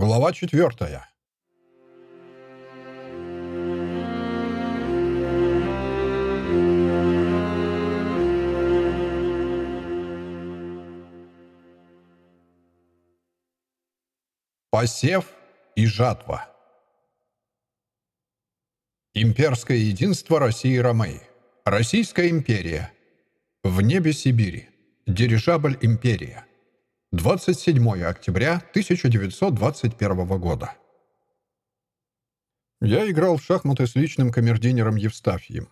Глава четвертая. Посев и жатва. Имперское единство России и Ромеи. Российская империя. В небе Сибири. Дирижабль «Империя». 27 октября 1921 года. Я играл в шахматы с личным камердинером Евстафием.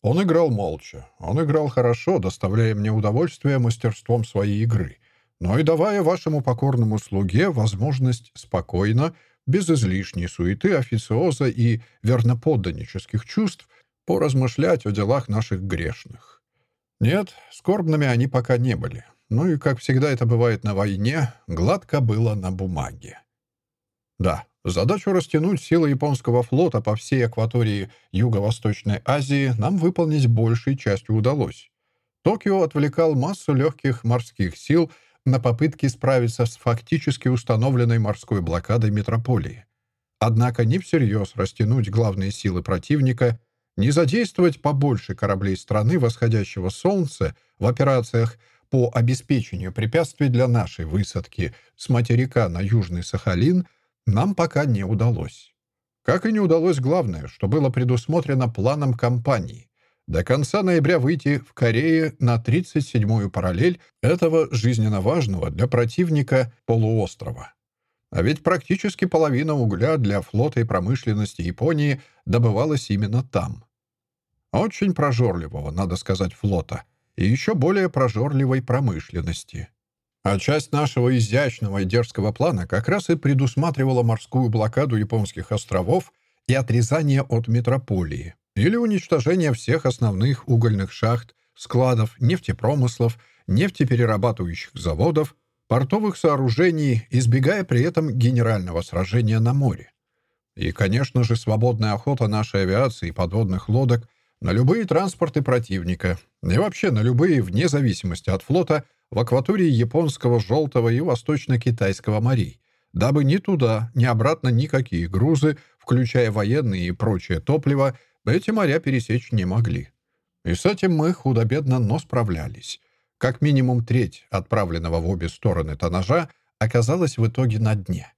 Он играл молча. Он играл хорошо, доставляя мне удовольствие мастерством своей игры, но и давая вашему покорному слуге возможность спокойно, без излишней суеты, официоза и верноподданнических чувств поразмышлять о делах наших грешных. Нет, скорбными они пока не были. Ну и, как всегда это бывает на войне, гладко было на бумаге. Да, задачу растянуть силы японского флота по всей акватории Юго-Восточной Азии нам выполнить большей частью удалось. Токио отвлекал массу легких морских сил на попытки справиться с фактически установленной морской блокадой метрополии. Однако не всерьез растянуть главные силы противника, не задействовать побольше кораблей страны восходящего солнца в операциях по обеспечению препятствий для нашей высадки с материка на Южный Сахалин нам пока не удалось. Как и не удалось главное, что было предусмотрено планом кампании — до конца ноября выйти в Корее на 37-ю параллель этого жизненно важного для противника полуострова. А ведь практически половина угля для флота и промышленности Японии добывалась именно там. Очень прожорливого, надо сказать, флота — и еще более прожорливой промышленности. А часть нашего изящного и дерзкого плана как раз и предусматривала морскую блокаду японских островов и отрезание от метрополии, или уничтожение всех основных угольных шахт, складов, нефтепромыслов, нефтеперерабатывающих заводов, портовых сооружений, избегая при этом генерального сражения на море. И, конечно же, свободная охота нашей авиации и подводных лодок на любые транспорты противника и вообще на любые, вне зависимости от флота, в акватории Японского, Желтого и Восточно-Китайского морей, дабы ни туда, ни обратно никакие грузы, включая военные и прочее топливо, эти моря пересечь не могли. И с этим мы худо-бедно, но справлялись. Как минимум треть отправленного в обе стороны тоннажа оказалась в итоге на дне.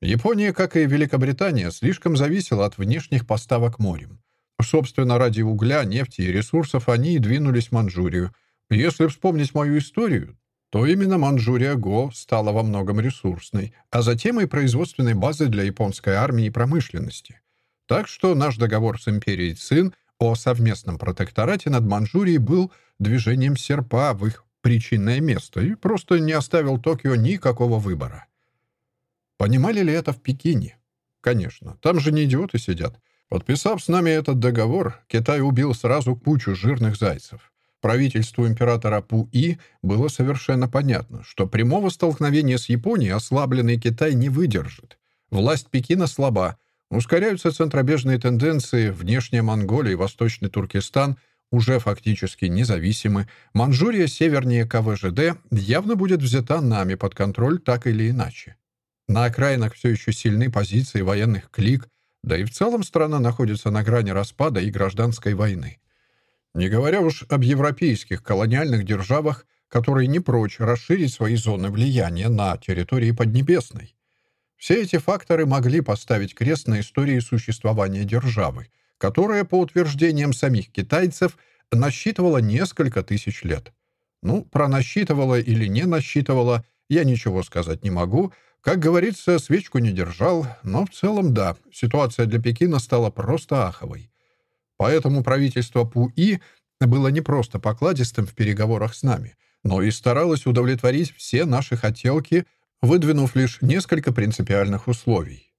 Япония, как и Великобритания, слишком зависела от внешних поставок морем. Собственно, ради угля, нефти и ресурсов они и двинулись в Манчжурию. Если вспомнить мою историю, то именно Манчжурия-Го стала во многом ресурсной, а затем и производственной базой для японской армии и промышленности. Так что наш договор с империей Цин о совместном протекторате над Манчжурией был движением серпа в их причинное место и просто не оставил Токио никакого выбора. Понимали ли это в Пекине? Конечно, там же не идиоты сидят. Подписав с нами этот договор, Китай убил сразу кучу жирных зайцев. Правительству императора Пу-И было совершенно понятно, что прямого столкновения с Японией ослабленный Китай не выдержит. Власть Пекина слаба, ускоряются центробежные тенденции, внешняя Монголия и Восточный Туркестан уже фактически независимы, Манчжурия севернее КВЖД явно будет взята нами под контроль так или иначе. На окраинах все еще сильны позиции военных клик, да и в целом страна находится на грани распада и гражданской войны. Не говоря уж об европейских колониальных державах, которые не прочь расширить свои зоны влияния на территории Поднебесной. Все эти факторы могли поставить крест на истории существования державы, которая, по утверждениям самих китайцев, насчитывала несколько тысяч лет. Ну, про насчитывала или не насчитывала, я ничего сказать не могу, как говорится, свечку не держал, но в целом да, ситуация для Пекина стала просто аховой. Поэтому правительство Пу-И было не просто покладистым в переговорах с нами, но и старалось удовлетворить все наши хотелки, выдвинув лишь несколько принципиальных условий.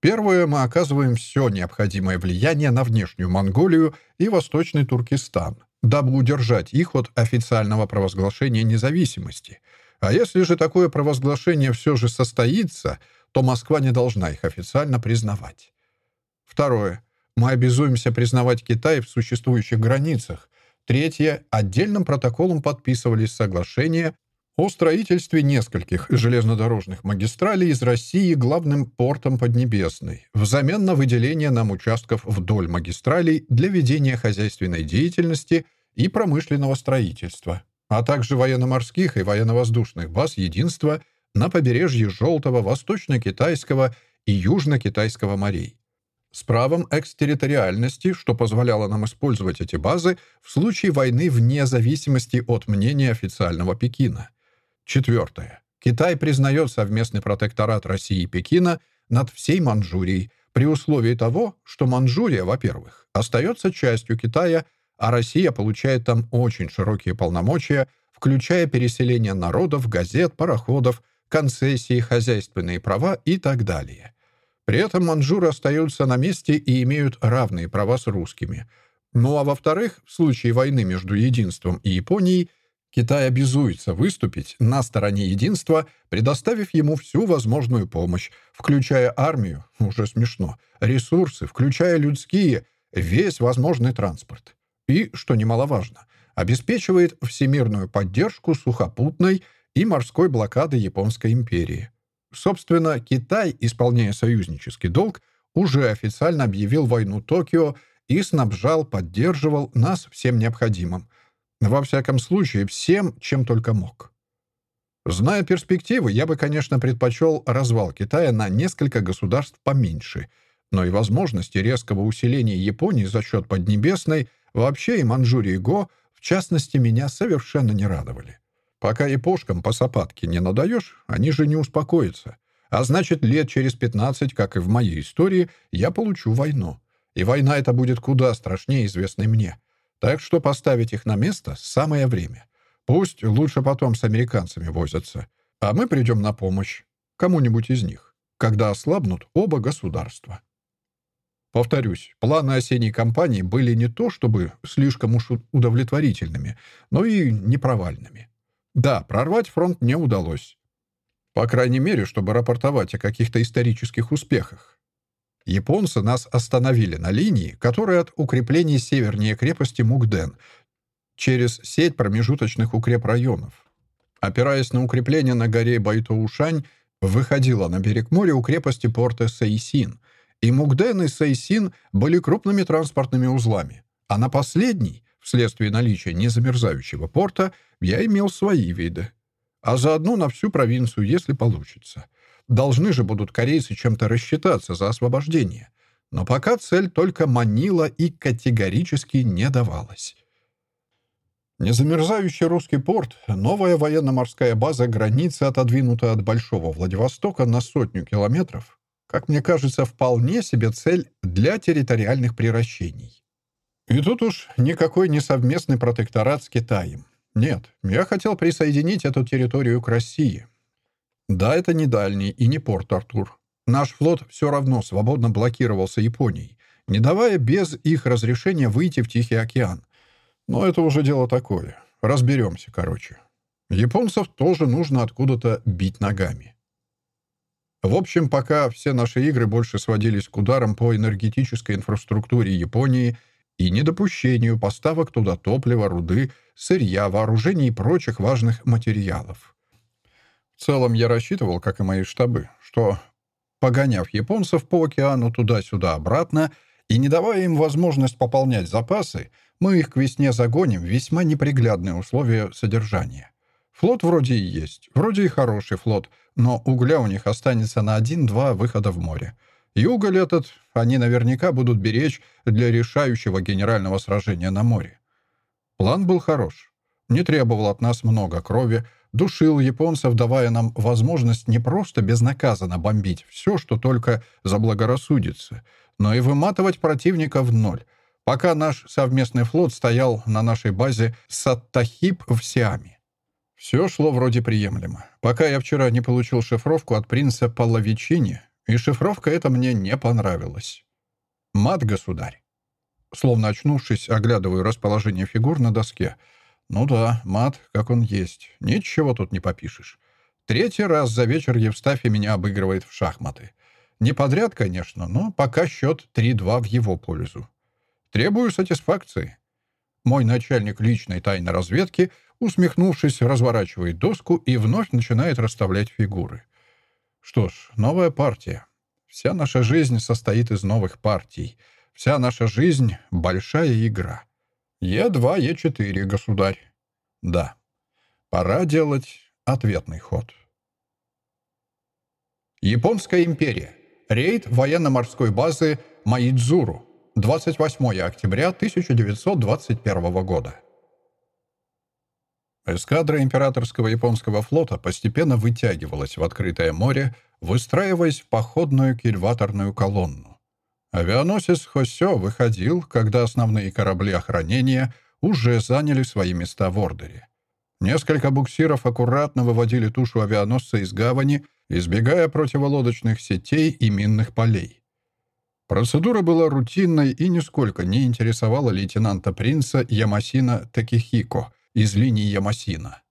Первое, мы оказываем все необходимое влияние на внешнюю Монголию и Восточный Туркестан, дабы удержать их от официального провозглашения независимости — а если же такое провозглашение все же состоится, то Москва не должна их официально признавать. Второе. Мы обязуемся признавать Китай в существующих границах. Третье. Отдельным протоколом подписывались соглашения о строительстве нескольких железнодорожных магистралей из России главным портом Поднебесной, взамен на выделение нам участков вдоль магистралей для ведения хозяйственной деятельности и промышленного строительства, а также военно-морских и военно-воздушных баз единства на побережье Желтого, Восточно-Китайского и Южно-Китайского морей. С правом экстерриториальности, что позволяло нам использовать эти базы в случае войны вне зависимости от мнения официального Пекина – Четвертое. Китай признает совместный протекторат России и Пекина над всей Манчжурией при условии того, что Манчжурия, во-первых, остается частью Китая, а Россия получает там очень широкие полномочия, включая переселение народов, газет, пароходов, концессии, хозяйственные права и так далее. При этом манчжуры остаются на месте и имеют равные права с русскими. Ну а во-вторых, в случае войны между Единством и Японией – Китай обязуется выступить на стороне единства, предоставив ему всю возможную помощь, включая армию, уже смешно, ресурсы, включая людские, весь возможный транспорт. И, что немаловажно, обеспечивает всемирную поддержку сухопутной и морской блокады Японской империи. Собственно, Китай, исполняя союзнический долг, уже официально объявил войну Токио и снабжал, поддерживал нас всем необходимым – во всяком случае, всем, чем только мог. Зная перспективы, я бы, конечно, предпочел развал Китая на несколько государств поменьше, но и возможности резкого усиления Японии за счет Поднебесной, вообще и Манчжурии Го, в частности, меня совершенно не радовали. Пока япошкам по сапатке не надаешь, они же не успокоятся. А значит, лет через 15, как и в моей истории, я получу войну. И война эта будет куда страшнее известной мне. Так что поставить их на место — самое время. Пусть лучше потом с американцами возятся. А мы придем на помощь кому-нибудь из них, когда ослабнут оба государства. Повторюсь, планы осенней кампании были не то чтобы слишком уж удовлетворительными, но и непровальными. Да, прорвать фронт не удалось. По крайней мере, чтобы рапортовать о каких-то исторических успехах. Японцы нас остановили на линии, которая от укреплений севернее крепости Мугден через сеть промежуточных укрепрайонов. Опираясь на укрепление на горе Байтоушань, выходила на берег моря у крепости порта Сейсин, и Мугден и Сейсин были крупными транспортными узлами, а на последний, вследствие наличия незамерзающего порта, я имел свои виды. А заодно на всю провинцию, если получится — Должны же будут корейцы чем-то рассчитаться за освобождение. Но пока цель только манила и категорически не давалась. Незамерзающий русский порт, новая военно-морская база границы отодвинута от Большого Владивостока на сотню километров, как мне кажется, вполне себе цель для территориальных приращений. И тут уж никакой не совместный протекторат с Китаем. Нет, я хотел присоединить эту территорию к России, да, это не дальний и не порт Артур. Наш флот все равно свободно блокировался Японией, не давая без их разрешения выйти в Тихий океан. Но это уже дело такое. Разберемся, короче. Японцев тоже нужно откуда-то бить ногами. В общем, пока все наши игры больше сводились к ударам по энергетической инфраструктуре Японии и недопущению поставок туда топлива, руды, сырья, вооружений и прочих важных материалов. В целом я рассчитывал, как и мои штабы, что, погоняв японцев по океану туда-сюда обратно и не давая им возможность пополнять запасы, мы их к весне загоним в весьма неприглядные условия содержания. Флот вроде и есть, вроде и хороший флот, но угля у них останется на один-два выхода в море. И уголь этот они наверняка будут беречь для решающего генерального сражения на море. План был хорош. Не требовал от нас много крови, душил японцев, давая нам возможность не просто безнаказанно бомбить все, что только заблагорассудится, но и выматывать противника в ноль, пока наш совместный флот стоял на нашей базе Саттахип в Сиаме. Все шло вроде приемлемо, пока я вчера не получил шифровку от принца Половичини, и шифровка эта мне не понравилась. Мат, государь. Словно очнувшись, оглядываю расположение фигур на доске — ну да, мат, как он есть. Ничего тут не попишешь. Третий раз за вечер Евстафий меня обыгрывает в шахматы. Не подряд, конечно, но пока счет 3-2 в его пользу. Требую сатисфакции. Мой начальник личной тайной разведки Усмехнувшись, разворачивает доску и вновь начинает расставлять фигуры. Что ж, новая партия. Вся наша жизнь состоит из новых партий. Вся наша жизнь — большая игра. Е2, Е4, государь. Да. Пора делать ответный ход. Японская империя. Рейд военно-морской базы Маидзуру. 28 октября 1921 года. Эскадра императорского японского флота постепенно вытягивалась в открытое море, выстраиваясь в походную кильваторную колонну. Авианосец Хосё выходил, когда основные корабли охранения уже заняли свои места в ордере. Несколько буксиров аккуратно выводили тушу авианосца из гавани, избегая противолодочных сетей и минных полей. Процедура была рутинной и нисколько не интересовала лейтенанта принца Ямасина Такихико — из линии Ямасина.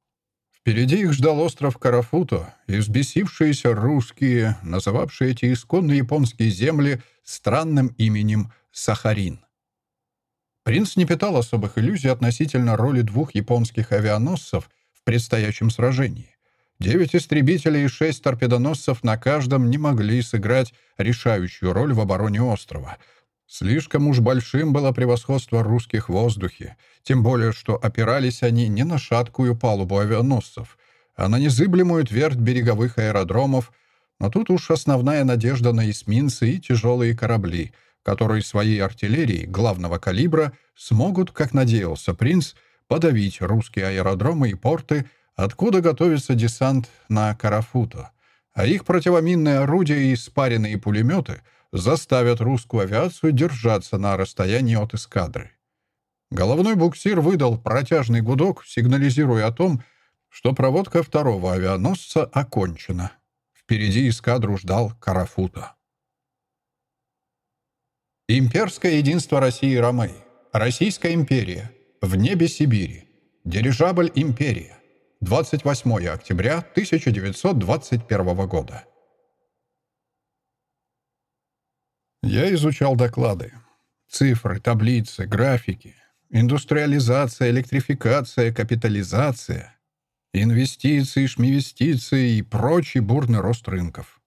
Впереди их ждал остров Карафуто и взбесившиеся русские, называвшие эти исконно японские земли странным именем Сахарин. Принц не питал особых иллюзий относительно роли двух японских авианосцев в предстоящем сражении. Девять истребителей и шесть торпедоносцев на каждом не могли сыграть решающую роль в обороне острова — Слишком уж большим было превосходство русских в воздухе, тем более что опирались они не на шаткую палубу авианосцев, а на незыблемую твердь береговых аэродромов, но тут уж основная надежда на эсминцы и тяжелые корабли, которые своей артиллерией главного калибра смогут, как надеялся принц, подавить русские аэродромы и порты, откуда готовится десант на Карафуто, а их противоминные орудия и спаренные пулеметы — заставят русскую авиацию держаться на расстоянии от эскадры. Головной буксир выдал протяжный гудок, сигнализируя о том, что проводка второго авианосца окончена. Впереди эскадру ждал Карафута. Имперское единство России и Ромеи. Российская империя. В небе Сибири. Дирижабль «Империя». 28 октября 1921 года. Я изучал доклады. Цифры, таблицы, графики. Индустриализация, электрификация, капитализация. Инвестиции, шминвестиции и прочий бурный рост рынков.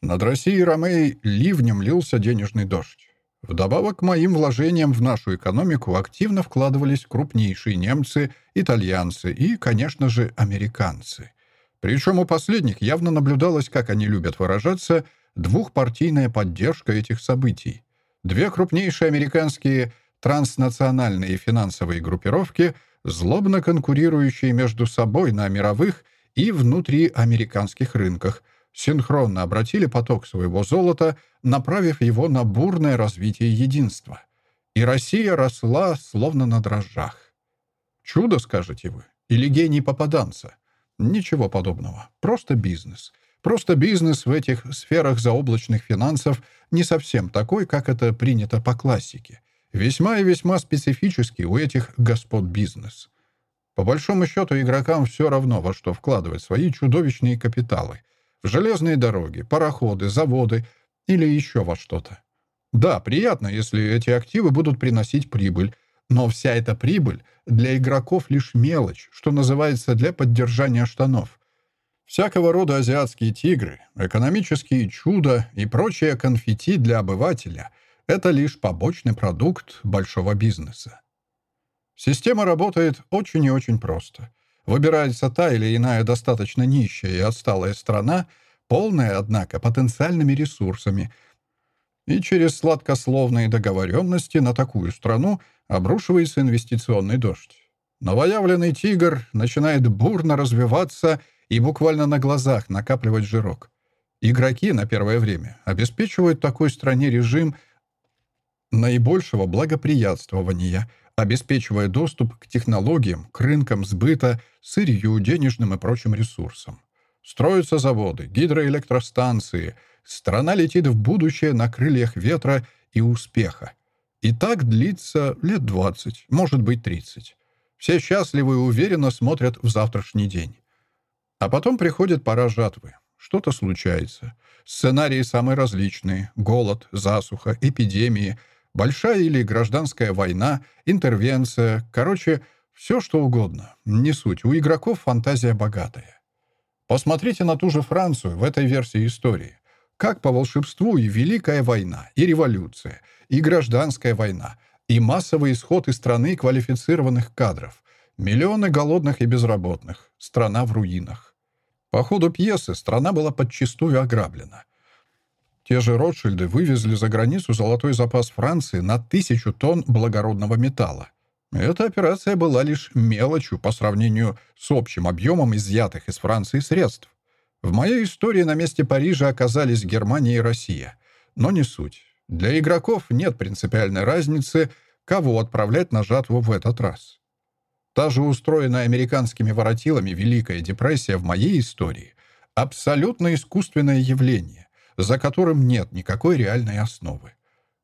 Над Россией Ромей ливнем лился денежный дождь. Вдобавок к моим вложениям в нашу экономику активно вкладывались крупнейшие немцы, итальянцы и, конечно же, американцы. Причем у последних явно наблюдалось, как они любят выражаться – двухпартийная поддержка этих событий. Две крупнейшие американские транснациональные финансовые группировки, злобно конкурирующие между собой на мировых и внутриамериканских рынках, синхронно обратили поток своего золота, направив его на бурное развитие единства. И Россия росла, словно на дрожжах. Чудо, скажете вы? Или гений попаданца? Ничего подобного. Просто бизнес. Просто бизнес в этих сферах заоблачных финансов не совсем такой, как это принято по классике. Весьма и весьма специфический у этих господ бизнес. По большому счету игрокам все равно, во что вкладывать свои чудовищные капиталы. В железные дороги, пароходы, заводы или еще во что-то. Да, приятно, если эти активы будут приносить прибыль, но вся эта прибыль для игроков лишь мелочь, что называется, для поддержания штанов. Всякого рода азиатские тигры, экономические чуда и прочее конфетти для обывателя — это лишь побочный продукт большого бизнеса. Система работает очень и очень просто. Выбирается та или иная достаточно нищая и отсталая страна, полная, однако, потенциальными ресурсами, и через сладкословные договоренности на такую страну обрушивается инвестиционный дождь. Новоявленный тигр начинает бурно развиваться — и буквально на глазах накапливать жирок. Игроки на первое время обеспечивают такой стране режим наибольшего благоприятствования, обеспечивая доступ к технологиям, к рынкам сбыта, сырью, денежным и прочим ресурсам. Строятся заводы, гидроэлектростанции. Страна летит в будущее на крыльях ветра и успеха. И так длится лет 20, может быть 30. Все счастливы и уверенно смотрят в завтрашний день. А потом приходит пора жатвы. Что-то случается. Сценарии самые различные. Голод, засуха, эпидемии, большая или гражданская война, интервенция. Короче, Все, что угодно. Не суть. У игроков фантазия богатая. Посмотрите на ту же Францию в этой версии истории. Как по волшебству и Великая война, и революция, и гражданская война, и массовый исход из страны квалифицированных кадров, миллионы голодных и безработных, страна в руинах. По ходу пьесы страна была подчистую ограблена. Те же Ротшильды вывезли за границу золотой запас Франции на тысячу тонн благородного металла. Эта операция была лишь мелочью по сравнению с общим объемом изъятых из Франции средств. В моей истории на месте Парижа оказались Германия и Россия. Но не суть. Для игроков нет принципиальной разницы, кого отправлять на жатву в этот раз. Та же устроенная американскими воротилами Великая депрессия в моей истории — абсолютно искусственное явление, за которым нет никакой реальной основы.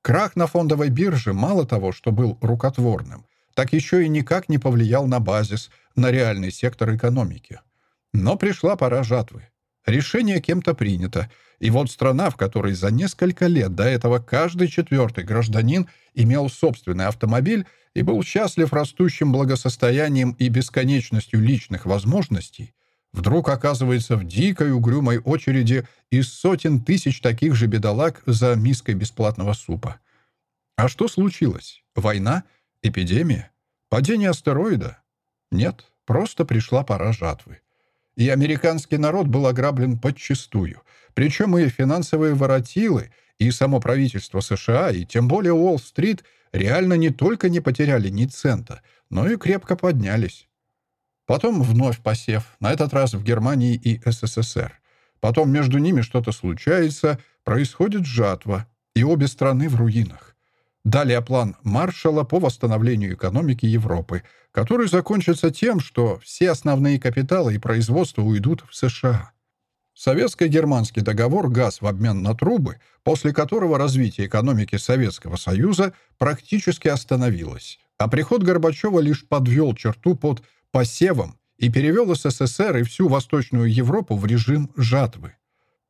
Крах на фондовой бирже мало того, что был рукотворным, так еще и никак не повлиял на базис, на реальный сектор экономики. Но пришла пора жатвы. Решение кем-то принято. И вот страна, в которой за несколько лет до этого каждый четвертый гражданин имел собственный автомобиль и был счастлив растущим благосостоянием и бесконечностью личных возможностей, вдруг оказывается в дикой угрюмой очереди из сотен тысяч таких же бедолаг за миской бесплатного супа. А что случилось? Война? Эпидемия? Падение астероида? Нет, просто пришла пора жатвы. И американский народ был ограблен подчистую. Причем и финансовые воротилы, и само правительство США, и тем более Уолл-стрит реально не только не потеряли ни цента, но и крепко поднялись. Потом вновь посев, на этот раз в Германии и СССР. Потом между ними что-то случается, происходит жатва, и обе страны в руинах. Далее план Маршалла по восстановлению экономики Европы, который закончится тем, что все основные капиталы и производство уйдут в США. Советско-германский договор «Газ в обмен на трубы», после которого развитие экономики Советского Союза практически остановилось, а приход Горбачева лишь подвел черту под посевом и перевел СССР и всю Восточную Европу в режим жатвы.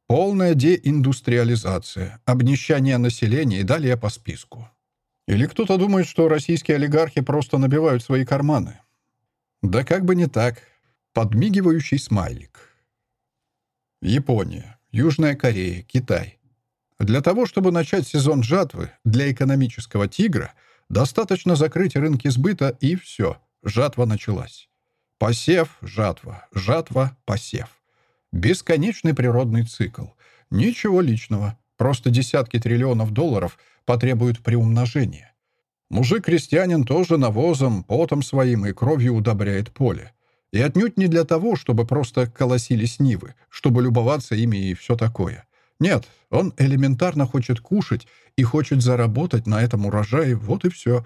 Полная деиндустриализация, обнищание населения и далее по списку. Или кто-то думает, что российские олигархи просто набивают свои карманы. Да как бы не так. Подмигивающий смайлик. Япония, Южная Корея, Китай. Для того, чтобы начать сезон жатвы, для экономического тигра достаточно закрыть рынки сбыта, и все, жатва началась. Посев, жатва, жатва, посев. Бесконечный природный цикл. Ничего личного. Просто десятки триллионов долларов потребуют приумножения. Мужик-крестьянин тоже навозом, потом своим и кровью удобряет поле. И отнюдь не для того, чтобы просто колосились нивы, чтобы любоваться ими и все такое. Нет, он элементарно хочет кушать и хочет заработать на этом урожае, вот и все.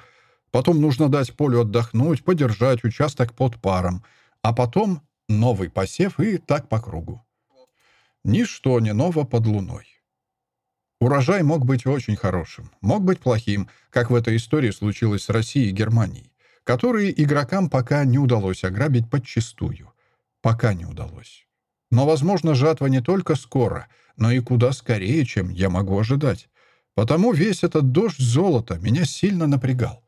Потом нужно дать полю отдохнуть, подержать участок под паром, а потом новый посев и так по кругу. Ничто не ново под луной. Урожай мог быть очень хорошим, мог быть плохим, как в этой истории случилось с Россией и Германией, которые игрокам пока не удалось ограбить подчистую. Пока не удалось. Но, возможно, жатва не только скоро, но и куда скорее, чем я могу ожидать. Потому весь этот дождь золота меня сильно напрягал.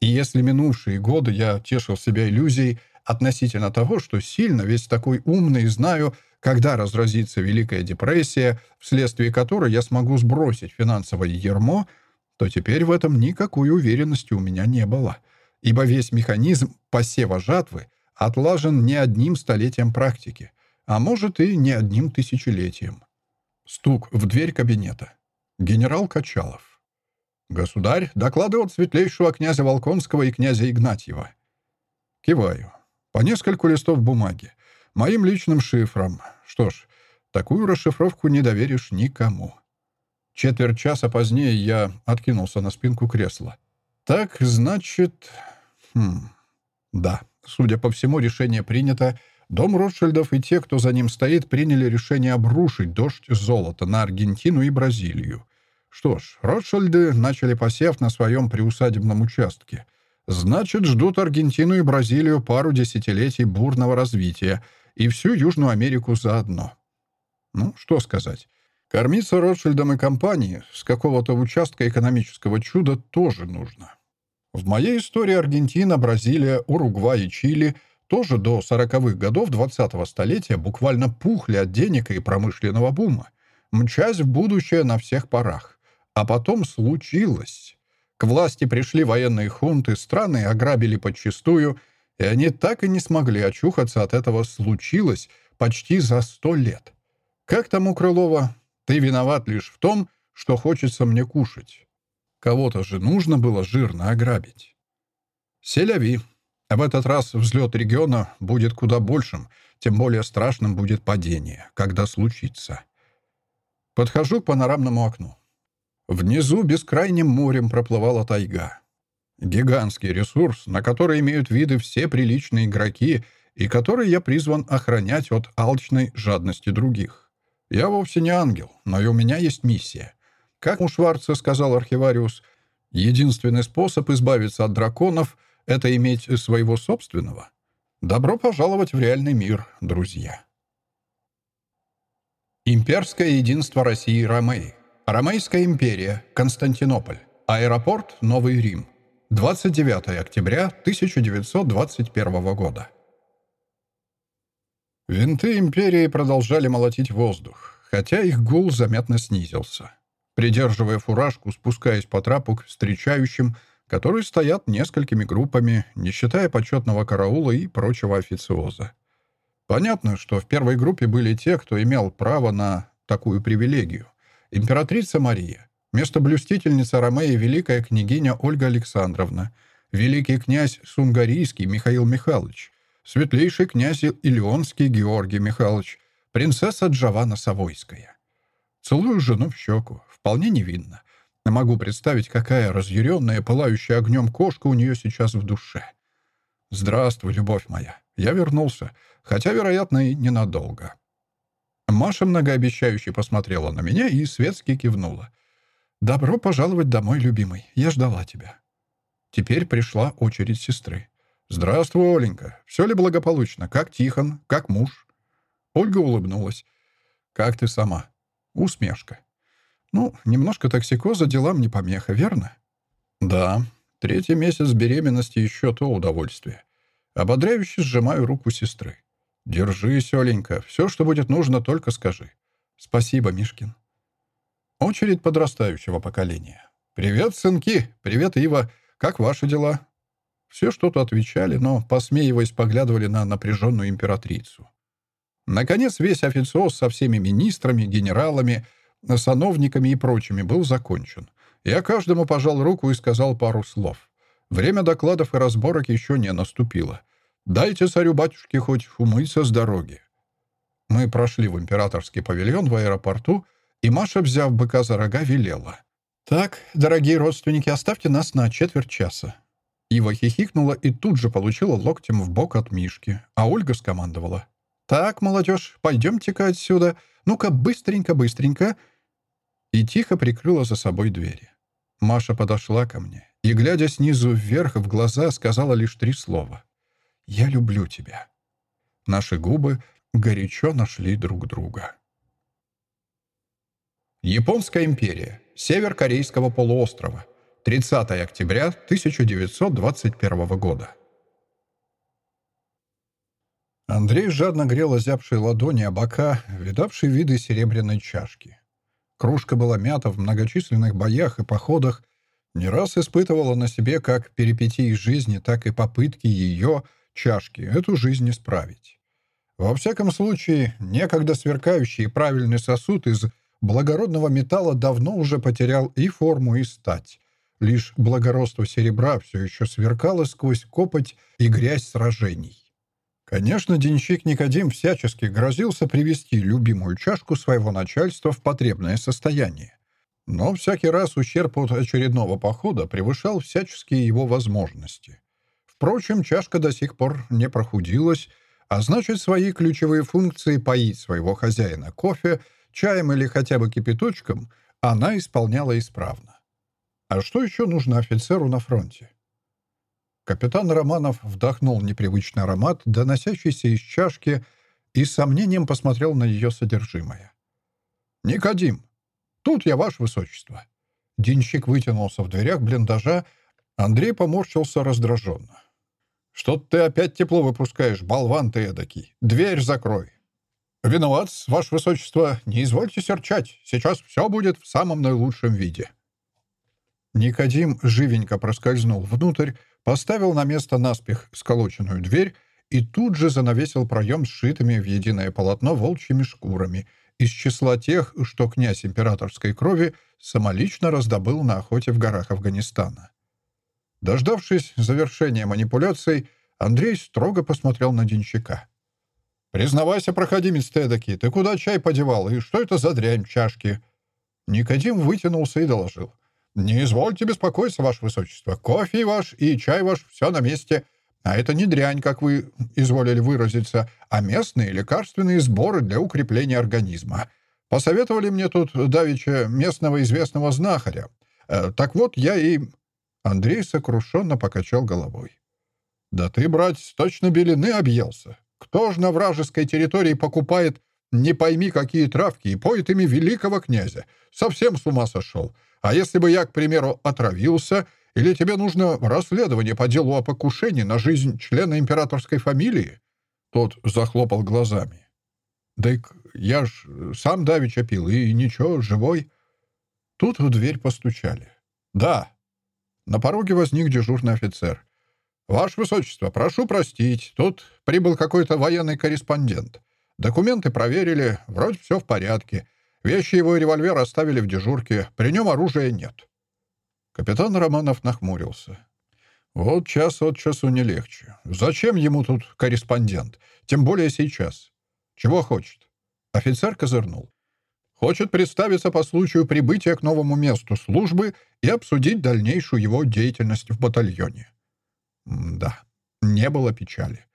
И если минувшие годы я тешил себя иллюзией относительно того, что сильно весь такой умный знаю, когда разразится Великая депрессия, вследствие которой я смогу сбросить финансовое ермо, то теперь в этом никакой уверенности у меня не было, ибо весь механизм посева жатвы отлажен не одним столетием практики, а может и не одним тысячелетием. Стук в дверь кабинета. Генерал Качалов. «Государь, доклады от светлейшего князя Волконского и князя Игнатьева». Киваю. По нескольку листов бумаги моим личным шифром. Что ж, такую расшифровку не доверишь никому. Четверть часа позднее я откинулся на спинку кресла. Так, значит... Хм... Да, судя по всему, решение принято. Дом Ротшильдов и те, кто за ним стоит, приняли решение обрушить дождь золота на Аргентину и Бразилию. Что ж, Ротшильды начали посев на своем приусадебном участке. Значит, ждут Аргентину и Бразилию пару десятилетий бурного развития — и всю Южную Америку заодно. Ну, что сказать. Кормиться Ротшильдом и компанией с какого-то участка экономического чуда тоже нужно. В моей истории Аргентина, Бразилия, Уругвай и Чили тоже до 40-х годов 20-го столетия буквально пухли от денег и промышленного бума, мчась в будущее на всех парах. А потом случилось. К власти пришли военные хунты, страны ограбили подчистую, и они так и не смогли очухаться от этого «случилось» почти за сто лет. Как там у Крылова? «Ты виноват лишь в том, что хочется мне кушать». Кого-то же нужно было жирно ограбить. Селяви. В этот раз взлет региона будет куда большим, тем более страшным будет падение, когда случится. Подхожу к панорамному окну. Внизу бескрайним морем проплывала тайга. Гигантский ресурс, на который имеют виды все приличные игроки и который я призван охранять от алчной жадности других. Я вовсе не ангел, но и у меня есть миссия. Как у Шварца сказал архивариус, единственный способ избавиться от драконов — это иметь своего собственного. Добро пожаловать в реальный мир, друзья. Имперское единство России Ромеи. Ромейская империя. Константинополь. Аэропорт Новый Рим. 29 октября 1921 года. Винты империи продолжали молотить воздух, хотя их гул заметно снизился. Придерживая фуражку, спускаясь по трапу к встречающим, которые стоят несколькими группами, не считая почетного караула и прочего официоза. Понятно, что в первой группе были те, кто имел право на такую привилегию. Императрица Мария, местоблюстительница Ромеи великая княгиня Ольга Александровна, великий князь Сунгарийский Михаил Михайлович, светлейший князь Илионский Георгий Михайлович, принцесса Джавана Савойская. Целую жену в щеку, вполне невинно. Могу представить, какая разъяренная, пылающая огнем кошка у нее сейчас в душе. «Здравствуй, любовь моя. Я вернулся, хотя, вероятно, и ненадолго». Маша многообещающе посмотрела на меня и светски кивнула. «Добро пожаловать домой, любимый. Я ждала тебя». Теперь пришла очередь сестры. «Здравствуй, Оленька. Все ли благополучно? Как Тихон? Как муж?» Ольга улыбнулась. «Как ты сама?» Усмешка. «Ну, немножко токсикоза делам не помеха, верно?» «Да. Третий месяц беременности еще то удовольствие. Ободряюще сжимаю руку сестры. «Держись, Оленька. Все, что будет нужно, только скажи». «Спасибо, Мишкин». Очередь подрастающего поколения. «Привет, сынки! Привет, Ива! Как ваши дела?» Все что-то отвечали, но, посмеиваясь, поглядывали на напряженную императрицу. Наконец, весь официоз со всеми министрами, генералами, сановниками и прочими был закончен. Я каждому пожал руку и сказал пару слов. Время докладов и разборок еще не наступило. Дайте царю-батюшке хоть умыться с дороги. Мы прошли в императорский павильон в аэропорту, и Маша, взяв быка за рога, велела. «Так, дорогие родственники, оставьте нас на четверть часа». Ива хихикнула и тут же получила локтем в бок от Мишки, а Ольга скомандовала. «Так, молодежь, пойдемте-ка отсюда. Ну-ка, быстренько-быстренько». И тихо прикрыла за собой двери. Маша подошла ко мне и, глядя снизу вверх в глаза, сказала лишь три слова. «Я люблю тебя». Наши губы горячо нашли друг друга. Японская империя. Север Корейского полуострова. 30 октября 1921 года. Андрей жадно грел озябшие ладони о бока, видавшие виды серебряной чашки. Кружка была мята в многочисленных боях и походах, не раз испытывала на себе как перипетии жизни, так и попытки ее, чашки, эту жизнь исправить. Во всяком случае, некогда сверкающий и правильный сосуд из благородного металла давно уже потерял и форму, и стать. Лишь благородство серебра все еще сверкало сквозь копоть и грязь сражений. Конечно, денщик Никодим всячески грозился привести любимую чашку своего начальства в потребное состояние. Но всякий раз ущерб от очередного похода превышал всяческие его возможности. Впрочем, чашка до сих пор не прохудилась, а значит, свои ключевые функции поить своего хозяина кофе, чаем или хотя бы кипяточком она исполняла исправно. А что еще нужно офицеру на фронте? Капитан Романов вдохнул непривычный аромат, доносящийся из чашки, и с сомнением посмотрел на ее содержимое. «Никодим! Тут я, ваше высочество!» Денщик вытянулся в дверях блиндажа, Андрей поморщился раздраженно. «Что-то ты опять тепло выпускаешь, болван ты эдакий. Дверь закрой». «Виноват, ваше высочество. Не извольте серчать. Сейчас все будет в самом наилучшем виде». Никодим живенько проскользнул внутрь, поставил на место наспех сколоченную дверь и тут же занавесил проем сшитыми в единое полотно волчьими шкурами из числа тех, что князь императорской крови самолично раздобыл на охоте в горах Афганистана. Дождавшись завершения манипуляций, Андрей строго посмотрел на денщика. «Признавайся, проходимец Тедоки, ты куда чай подевал, и что это за дрянь в чашке?» Никодим вытянулся и доложил. «Не извольте беспокоиться, ваше высочество. Кофе ваш и чай ваш все на месте. А это не дрянь, как вы изволили выразиться, а местные лекарственные сборы для укрепления организма. Посоветовали мне тут давеча местного известного знахаря. Э, так вот, я и...» Андрей сокрушенно покачал головой. «Да ты, брат, точно белины объелся. Кто ж на вражеской территории покупает не пойми какие травки и поет ими великого князя? Совсем с ума сошел. А если бы я, к примеру, отравился, или тебе нужно расследование по делу о покушении на жизнь члена императорской фамилии?» Тот захлопал глазами. «Да я ж сам давеча пил, и ничего, живой». Тут в дверь постучали. «Да». На пороге возник дежурный офицер. «Ваше Высочество, прошу простить, тут прибыл какой-то военный корреспондент. Документы проверили, вроде все в порядке. Вещи его и револьвер оставили в дежурке. При нем оружия нет». Капитан Романов нахмурился. «Вот час от часу не легче. Зачем ему тут корреспондент? Тем более сейчас. Чего хочет?» Офицер козырнул. «Хочет представиться по случаю прибытия к новому месту службы и обсудить дальнейшую его деятельность в батальоне». М да, не было печали.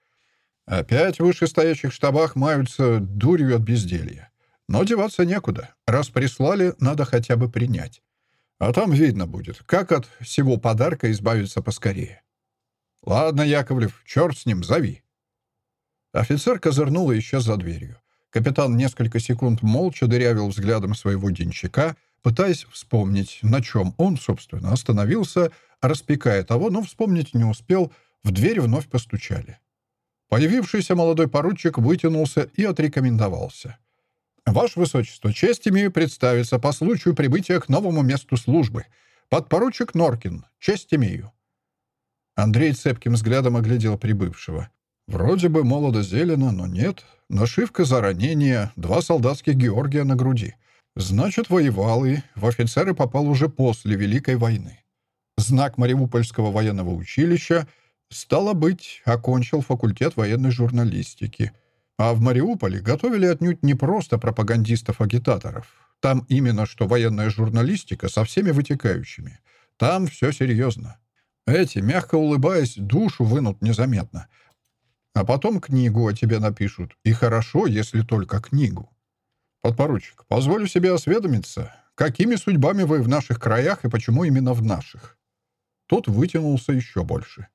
Опять в вышестоящих штабах маются дурью от безделья. Но деваться некуда. Раз прислали, надо хотя бы принять. А там видно будет, как от всего подарка избавиться поскорее. Ладно, Яковлев, черт с ним, зови. Офицер козырнул и исчез за дверью. Капитан несколько секунд молча дырявил взглядом своего денщика, пытаясь вспомнить, на чем он, собственно, остановился, распекая того, но вспомнить не успел, в дверь вновь постучали. Появившийся молодой поручик вытянулся и отрекомендовался. «Ваше Высочество, честь имею представиться по случаю прибытия к новому месту службы. Подпоручик Норкин, честь имею». Андрей цепким взглядом оглядел прибывшего. Вроде бы молодо-зелено, но нет. Нашивка за ранение, два солдатских Георгия на груди. Значит, воевал и в офицеры попал уже после Великой войны. Знак Мариупольского военного училища, стало быть, окончил факультет военной журналистики — а в Мариуполе готовили отнюдь не просто пропагандистов-агитаторов. Там именно что военная журналистика со всеми вытекающими. Там все серьезно. Эти, мягко улыбаясь, душу вынут незаметно. А потом книгу о тебе напишут. И хорошо, если только книгу. Подпоручик, позволю себе осведомиться, какими судьбами вы в наших краях и почему именно в наших? Тот вытянулся еще больше.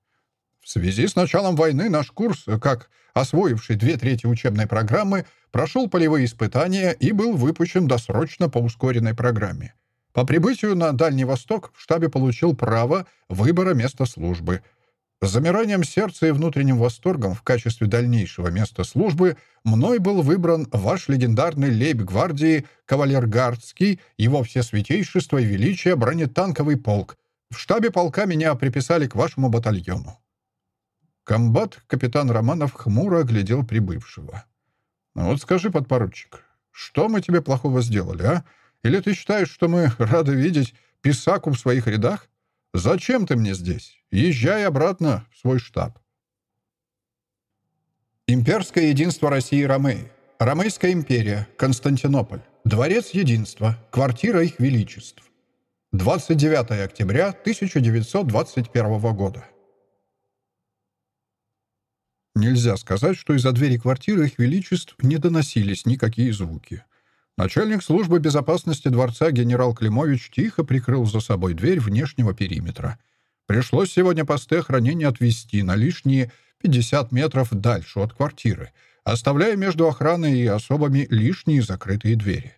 В связи с началом войны наш курс, как освоивший две трети учебной программы, прошел полевые испытания и был выпущен досрочно по ускоренной программе. По прибытию на Дальний Восток в штабе получил право выбора места службы. С замиранием сердца и внутренним восторгом в качестве дальнейшего места службы мной был выбран ваш легендарный лейб-гвардии кавалергардский, его всесвятейшество и величие бронетанковый полк. В штабе полка меня приписали к вашему батальону. Комбат капитан Романов хмуро оглядел прибывшего. «Ну вот скажи, подпоручик, что мы тебе плохого сделали, а? Или ты считаешь, что мы рады видеть писаку в своих рядах? Зачем ты мне здесь? Езжай обратно в свой штаб». Имперское единство России и Ромеи. Ромейская империя. Константинополь. Дворец единства. Квартира их величеств. 29 октября 1921 года. Нельзя сказать, что из-за двери квартиры их величеств не доносились никакие звуки. Начальник службы безопасности дворца генерал Климович тихо прикрыл за собой дверь внешнего периметра. Пришлось сегодня посты охранения отвести на лишние 50 метров дальше от квартиры, оставляя между охраной и особами лишние закрытые двери.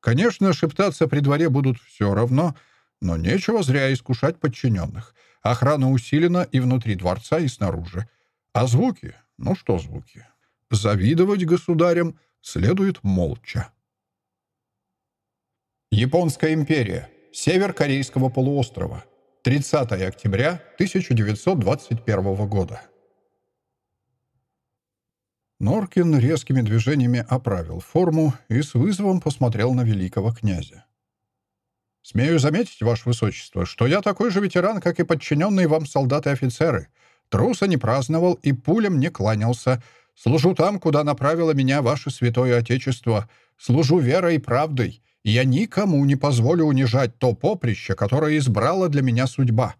Конечно, шептаться при дворе будут все равно, но нечего зря искушать подчиненных — Охрана усилена и внутри дворца, и снаружи. А звуки? Ну что звуки? Завидовать государям следует молча. Японская империя. Север Корейского полуострова. 30 октября 1921 года. Норкин резкими движениями оправил форму и с вызовом посмотрел на великого князя. «Смею заметить, Ваше Высочество, что я такой же ветеран, как и подчиненные вам солдаты и офицеры. Труса не праздновал и пулям не кланялся. Служу там, куда направило меня Ваше Святое Отечество. Служу верой и правдой, я никому не позволю унижать то поприще, которое избрала для меня судьба».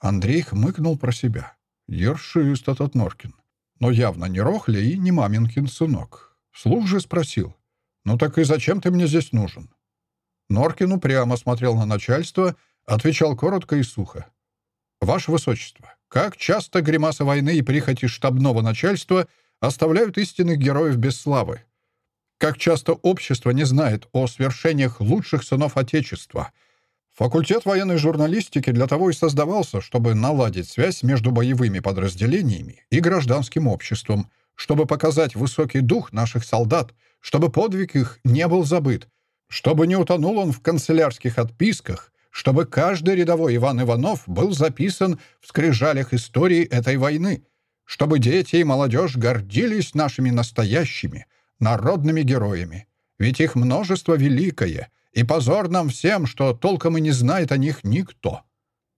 Андрей хмыкнул про себя. Ершист этот Норкин. Но явно не Рохля и не маменькин сынок. Слух же спросил. «Ну так и зачем ты мне здесь нужен?» Норкин упрямо смотрел на начальство, отвечал коротко и сухо. «Ваше Высочество, как часто гримасы войны и прихоти штабного начальства оставляют истинных героев без славы? Как часто общество не знает о свершениях лучших сынов Отечества? Факультет военной журналистики для того и создавался, чтобы наладить связь между боевыми подразделениями и гражданским обществом, чтобы показать высокий дух наших солдат, чтобы подвиг их не был забыт, чтобы не утонул он в канцелярских отписках, чтобы каждый рядовой Иван Иванов был записан в скрижалях истории этой войны, чтобы дети и молодежь гордились нашими настоящими, народными героями. Ведь их множество великое, и позор нам всем, что толком и не знает о них никто.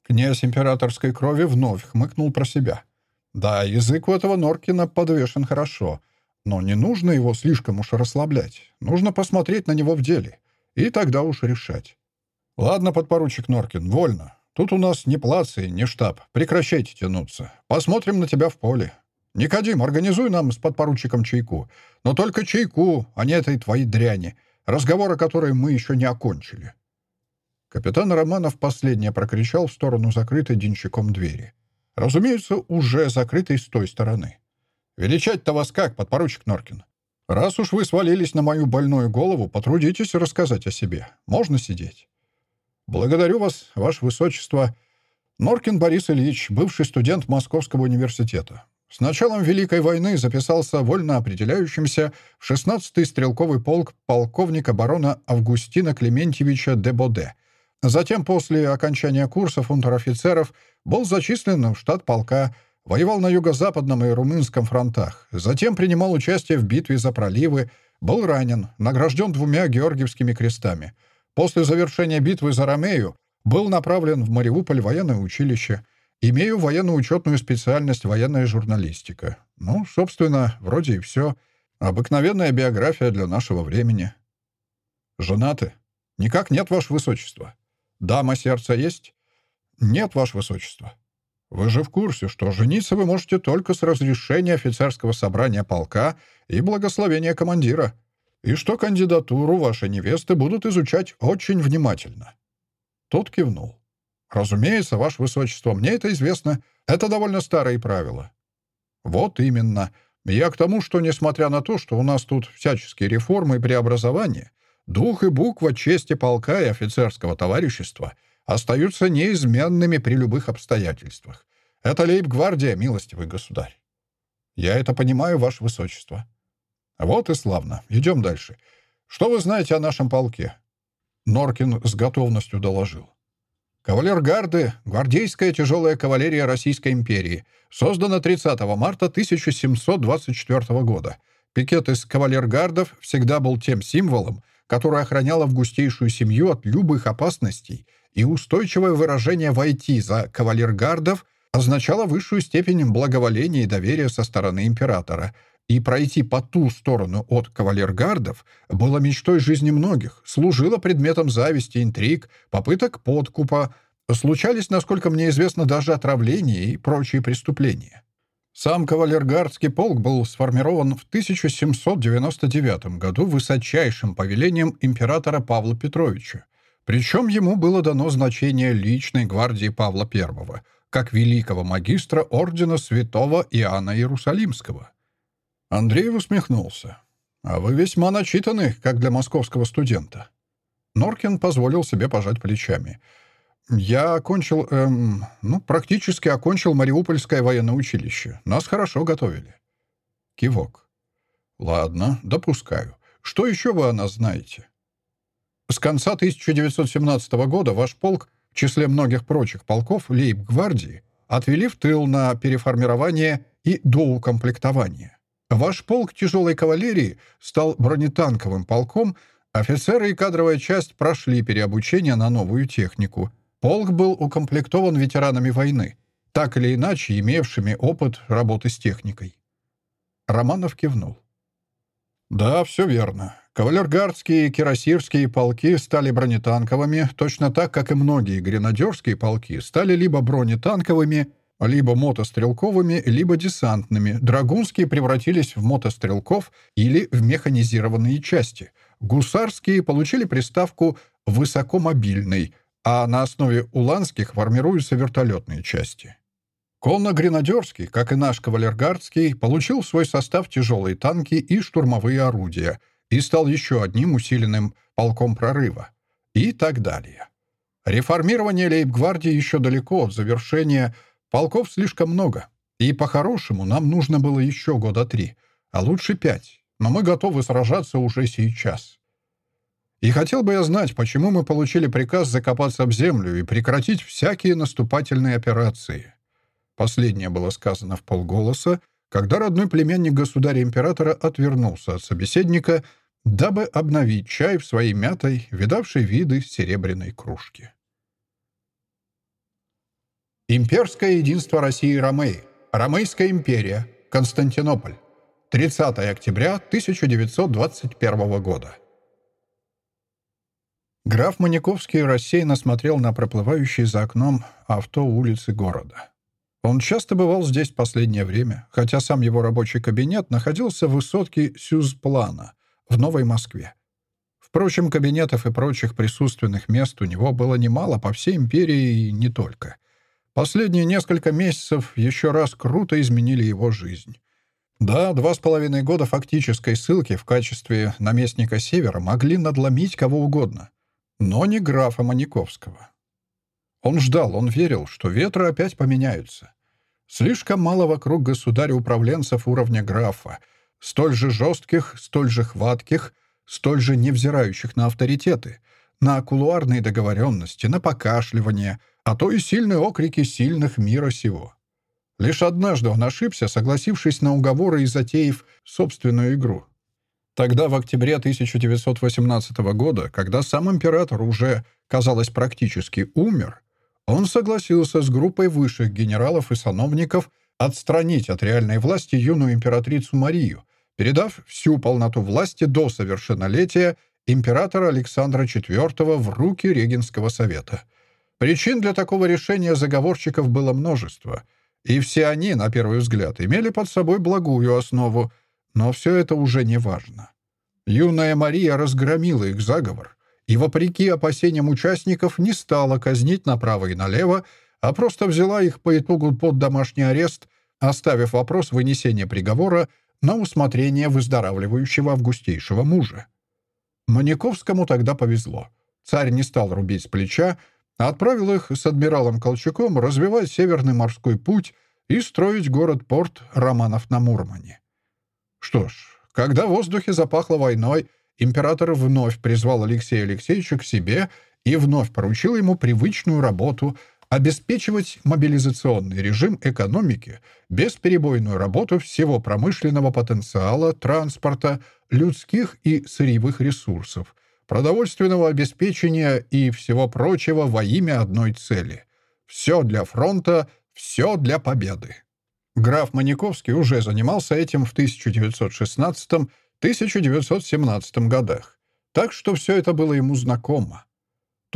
Князь императорской крови вновь хмыкнул про себя. Да, язык у этого Норкина подвешен хорошо, но не нужно его слишком уж расслаблять. Нужно посмотреть на него в деле. И тогда уж решать. «Ладно, подпоручик Норкин, вольно. Тут у нас не плац и не штаб. Прекращайте тянуться. Посмотрим на тебя в поле. Никодим, организуй нам с подпоручиком чайку. Но только чайку, а не этой твоей дряни, разговор о которой мы еще не окончили». Капитан Романов последнее прокричал в сторону закрытой денщиком двери. Разумеется, уже закрытой с той стороны. «Величать-то вас как, подпоручик Норкин? Раз уж вы свалились на мою больную голову, потрудитесь рассказать о себе. Можно сидеть. Благодарю вас, ваше высочество. Норкин Борис Ильич, бывший студент Московского университета. С началом Великой войны записался вольно определяющимся в 16-й стрелковый полк полковника барона Августина Клементьевича де Боде. Затем, после окончания курсов унтер-офицеров, был зачислен в штат полка Воевал на юго-западном и румынском фронтах. Затем принимал участие в битве за проливы. Был ранен, награжден двумя георгиевскими крестами. После завершения битвы за Ромею был направлен в Мариуполь военное училище. Имею военно-учетную специальность военная журналистика. Ну, собственно, вроде и все. Обыкновенная биография для нашего времени. Женаты? Никак нет, Ваше Высочество. Дама сердца есть? Нет, Ваше Высочество. Вы же в курсе, что жениться вы можете только с разрешения офицерского собрания полка и благословения командира, и что кандидатуру вашей невесты будут изучать очень внимательно». Тот кивнул. «Разумеется, ваше высочество, мне это известно. Это довольно старые правила». «Вот именно. Я к тому, что, несмотря на то, что у нас тут всяческие реформы и преобразования, дух и буква чести полка и офицерского товарищества — остаются неизменными при любых обстоятельствах. Это лейб-гвардия, милостивый государь. Я это понимаю, ваше высочество. Вот и славно. Идем дальше. Что вы знаете о нашем полке? Норкин с готовностью доложил. Кавалергарды — гвардейская тяжелая кавалерия Российской империи. Создана 30 марта 1724 года. Пикет из кавалергардов всегда был тем символом, который охранял августейшую семью от любых опасностей и устойчивое выражение «войти» за кавалергардов означало высшую степень благоволения и доверия со стороны императора, и пройти по ту сторону от кавалергардов было мечтой жизни многих, служило предметом зависти, интриг, попыток подкупа, случались, насколько мне известно, даже отравления и прочие преступления. Сам кавалергардский полк был сформирован в 1799 году высочайшим повелением императора Павла Петровича, причем ему было дано значение личной гвардии Павла I, как великого магистра ордена святого Иоанна Иерусалимского. Андрей усмехнулся. «А вы весьма начитаны, как для московского студента». Норкин позволил себе пожать плечами. Я окончил, эм, ну, практически окончил Мариупольское военное училище. Нас хорошо готовили. Кивок. Ладно, допускаю. Что еще вы о нас знаете? С конца 1917 года ваш полк, в числе многих прочих полков лейб-гвардии, отвели в тыл на переформирование и доукомплектование. Ваш полк тяжелой кавалерии стал бронетанковым полком, офицеры и кадровая часть прошли переобучение на новую технику. Полк был укомплектован ветеранами войны, так или иначе имевшими опыт работы с техникой. Романов кивнул. «Да, все верно. Кавалергардские и кирасирские полки стали бронетанковыми, точно так, как и многие гренадерские полки стали либо бронетанковыми, либо мотострелковыми, либо десантными. Драгунские превратились в мотострелков или в механизированные части. Гусарские получили приставку «высокомобильный», а на основе уланских формируются вертолетные части. Конно-гренадерский, как и наш кавалергардский, получил в свой состав тяжелые танки и штурмовые орудия и стал еще одним усиленным полком прорыва. И так далее. Реформирование лейб-гвардии еще далеко от завершения, полков слишком много, и по-хорошему нам нужно было еще года три, а лучше пять, но мы готовы сражаться уже сейчас. И хотел бы я знать, почему мы получили приказ закопаться в землю и прекратить всякие наступательные операции. Последнее было сказано в полголоса, когда родной племянник государя-императора отвернулся от собеседника, дабы обновить чай в своей мятой, видавшей виды серебряной кружке. Имперское единство России и Ромеи. Ромейская империя. Константинополь. 30 октября 1921 года. Граф Маниковский рассеянно смотрел на проплывающие за окном авто улицы города. Он часто бывал здесь в последнее время, хотя сам его рабочий кабинет находился в высотке Сюзплана в Новой Москве. Впрочем, кабинетов и прочих присутственных мест у него было немало по всей империи и не только. Последние несколько месяцев еще раз круто изменили его жизнь. Да, два с половиной года фактической ссылки в качестве наместника Севера могли надломить кого угодно, но не графа Маниковского. Он ждал, он верил, что ветры опять поменяются. Слишком мало вокруг государя-управленцев уровня графа, столь же жестких, столь же хватких, столь же невзирающих на авторитеты, на кулуарные договоренности, на покашливание, а то и сильные окрики сильных мира сего. Лишь однажды он ошибся, согласившись на уговоры и затеяв собственную игру. Тогда, в октябре 1918 года, когда сам император уже, казалось, практически умер, он согласился с группой высших генералов и сановников отстранить от реальной власти юную императрицу Марию, передав всю полноту власти до совершеннолетия императора Александра IV в руки Регенского совета. Причин для такого решения заговорщиков было множество, и все они, на первый взгляд, имели под собой благую основу, но все это уже не важно. Юная Мария разгромила их заговор, и, вопреки опасениям участников, не стала казнить направо и налево, а просто взяла их по итогу под домашний арест, оставив вопрос вынесения приговора на усмотрение выздоравливающего августейшего мужа. Маниковскому тогда повезло. Царь не стал рубить с плеча, а отправил их с адмиралом Колчаком развивать Северный морской путь и строить город-порт Романов на Мурмане. Что ж, когда в воздухе запахло войной, император вновь призвал Алексея Алексеевича к себе и вновь поручил ему привычную работу обеспечивать мобилизационный режим экономики, бесперебойную работу всего промышленного потенциала, транспорта, людских и сырьевых ресурсов, продовольственного обеспечения и всего прочего во имя одной цели. Все для фронта, все для победы. Граф Маниковский уже занимался этим в 1916 году 1917 годах, так что все это было ему знакомо.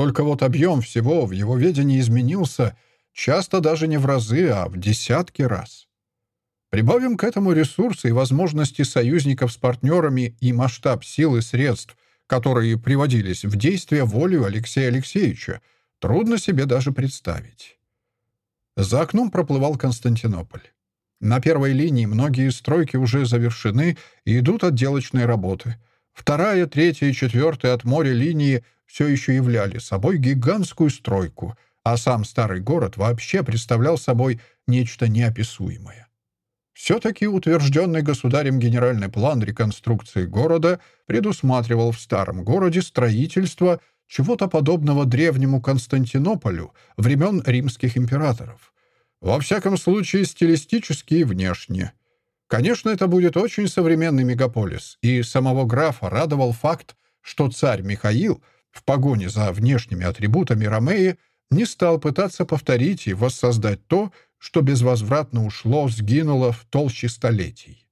Только вот объем всего в его ведении изменился, часто даже не в разы, а в десятки раз. Прибавим к этому ресурсы и возможности союзников с партнерами и масштаб сил и средств, которые приводились в действие волю Алексея Алексеевича, трудно себе даже представить. За окном проплывал Константинополь. На первой линии многие стройки уже завершены и идут отделочные работы. Вторая, третья и четвертая от моря линии все еще являли собой гигантскую стройку, а сам старый город вообще представлял собой нечто неописуемое. Все-таки утвержденный государем генеральный план реконструкции города предусматривал в старом городе строительство чего-то подобного древнему Константинополю времен римских императоров. Во всяком случае, стилистически и внешне. Конечно, это будет очень современный мегаполис, и самого графа радовал факт, что царь Михаил в погоне за внешними атрибутами Ромеи не стал пытаться повторить и воссоздать то, что безвозвратно ушло, сгинуло в толще столетий.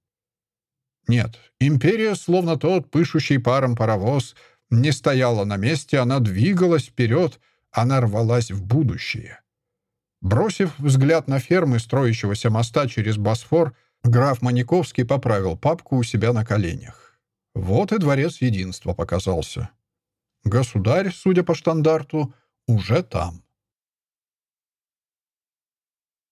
Нет, империя, словно тот пышущий паром паровоз, не стояла на месте, она двигалась вперед, она рвалась в будущее. Бросив взгляд на фермы строящегося моста через Босфор, граф Маниковский поправил папку у себя на коленях. Вот и дворец единства показался. Государь, судя по штандарту, уже там.